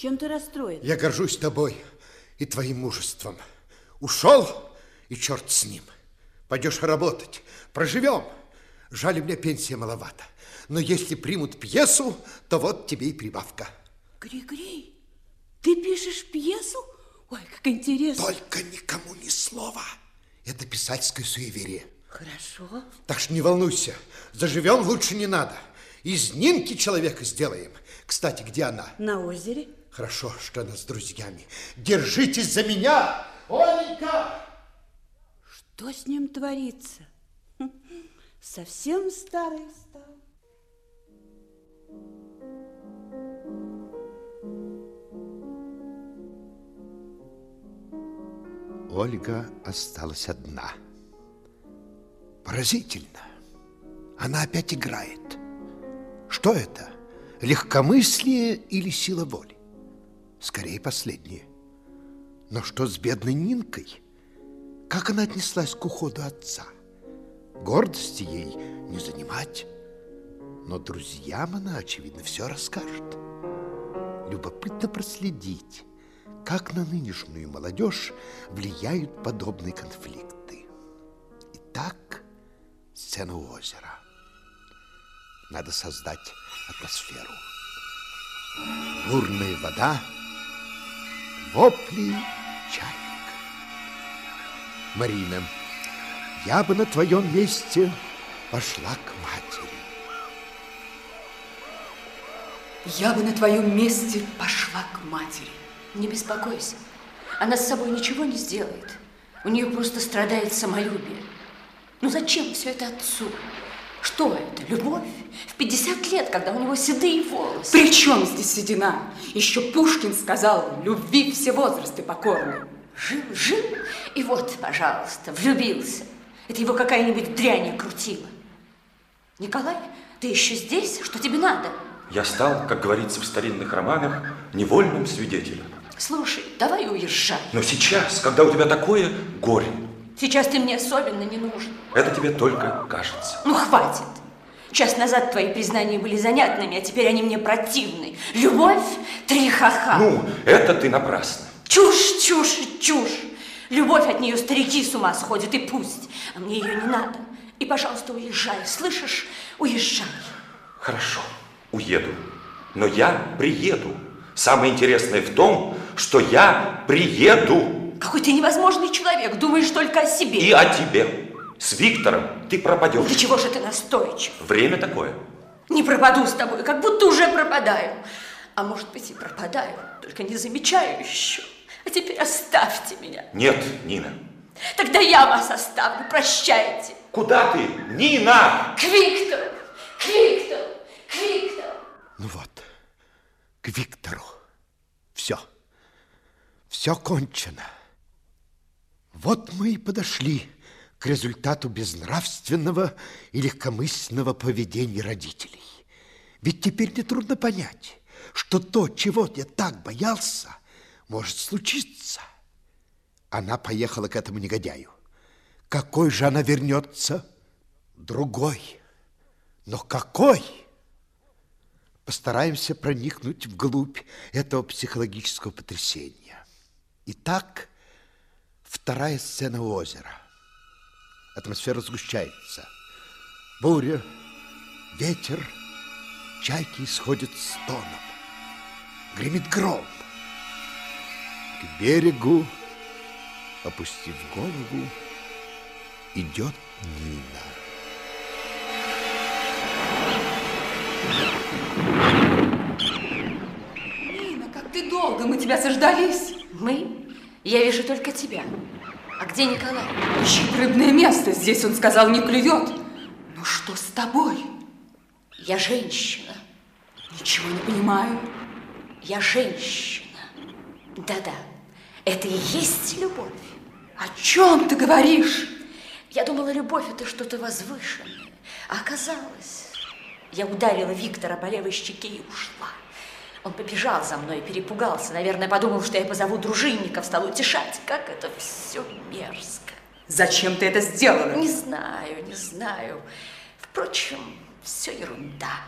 Чем ты расстроен? Я горжусь тобой и твоим мужеством. Ушел, и черт с ним. Пойдешь работать, проживем. Жаль, мне пенсия маловато. Но если примут пьесу, то вот тебе и прибавка. Григорий, ты пишешь пьесу? Ой, как интересно. Только никому ни слова. Это писательское суеверие. Хорошо. Так что не волнуйся. Заживем лучше не надо. Из Нинки человека сделаем. Кстати, где она? На озере. Хорошо, что она с друзьями. Держитесь за меня, Оленька! Что с ним творится? Совсем старый стал. Ольга осталась одна. Поразительно. Она опять играет. Что это? Легкомыслие или сила воли? Скорее, последнее. Но что с бедной Нинкой? Как она отнеслась к уходу отца? Гордости ей не занимать. Но друзьям она, очевидно, все расскажет. Любопытно проследить, как на нынешнюю молодежь влияют подобные конфликты. Итак, сцена у озера. Надо создать атмосферу. Бурная вода, вопли чаек. Марина, я бы на твоем месте пошла к матери. Я бы на твоем месте пошла к матери. Не беспокойся. Она с собой ничего не сделает. У нее просто страдает самолюбие. Ну зачем все это отцу? Что это, любовь? В 50 лет, когда у него седые волосы. При чем здесь седина? Еще Пушкин сказал, любви все возрасты покорны. Жил, жил, и вот, пожалуйста, влюбился. Это его какая-нибудь дрянь крутила. Николай, ты еще здесь? Что тебе надо? Я стал, как говорится в старинных романах, невольным свидетелем. Слушай, давай уезжай. Но сейчас, когда у тебя такое горе, Сейчас ты мне особенно не нужен. это тебе только кажется. Ну, хватит. Час назад твои признания были занятными, а теперь они мне противны. Любовь, трихаха. Ну, это ты напрасно. Чушь, чушь, чушь. Любовь от нее старики с ума сходят, и пусть. А мне ее не надо. И, пожалуйста, уезжай. Слышишь? Уезжай. Хорошо, уеду. Но я приеду. Самое интересное в том, что я приеду. Какой ты невозможный человек. Думаешь только о себе. И о тебе. С Виктором ты пропадешь. Да чего же ты настойчив? Время такое. Не пропаду с тобой, как будто уже пропадаю. А может быть и пропадаю, только не замечаю еще. А теперь оставьте меня. Нет, Нина. Тогда я вас оставлю. Прощайте. Куда ты, Нина? К Виктору, к Виктору, к Виктору. Ну вот, к Виктору. Все. Все кончено. Вот мы и подошли к результату безнравственного и легкомысленного поведения родителей. Ведь теперь нетрудно понять, что то, чего я так боялся, может случиться. Она поехала к этому негодяю. Какой же она вернется? Другой. Но какой? Постараемся проникнуть вглубь этого психологического потрясения. Итак, вторая сцена озера. Атмосфера сгущается. Буря, ветер, чайки исходят стоном. Гремит гром. К берегу, опустив голову, идет Нина. Нина, как ты долго, мы тебя заждались. Мы? Я вижу только тебя. А где Николай? Ищет рыбное место, здесь он сказал, не клюет. Ну что с тобой? Я женщина. Ничего не понимаю. Я женщина. Да-да, это и есть любовь. О чем ты говоришь? Я думала, любовь это что-то возвышенное. А оказалось, я ударила Виктора по левой щеке и ушла. Он побежал за мной, перепугался. Наверное, подумал, что я позову дружинников, стал утешать. Как это все мерзко. Зачем ты это сделала? Не знаю, не знаю. Впрочем, все ерунда.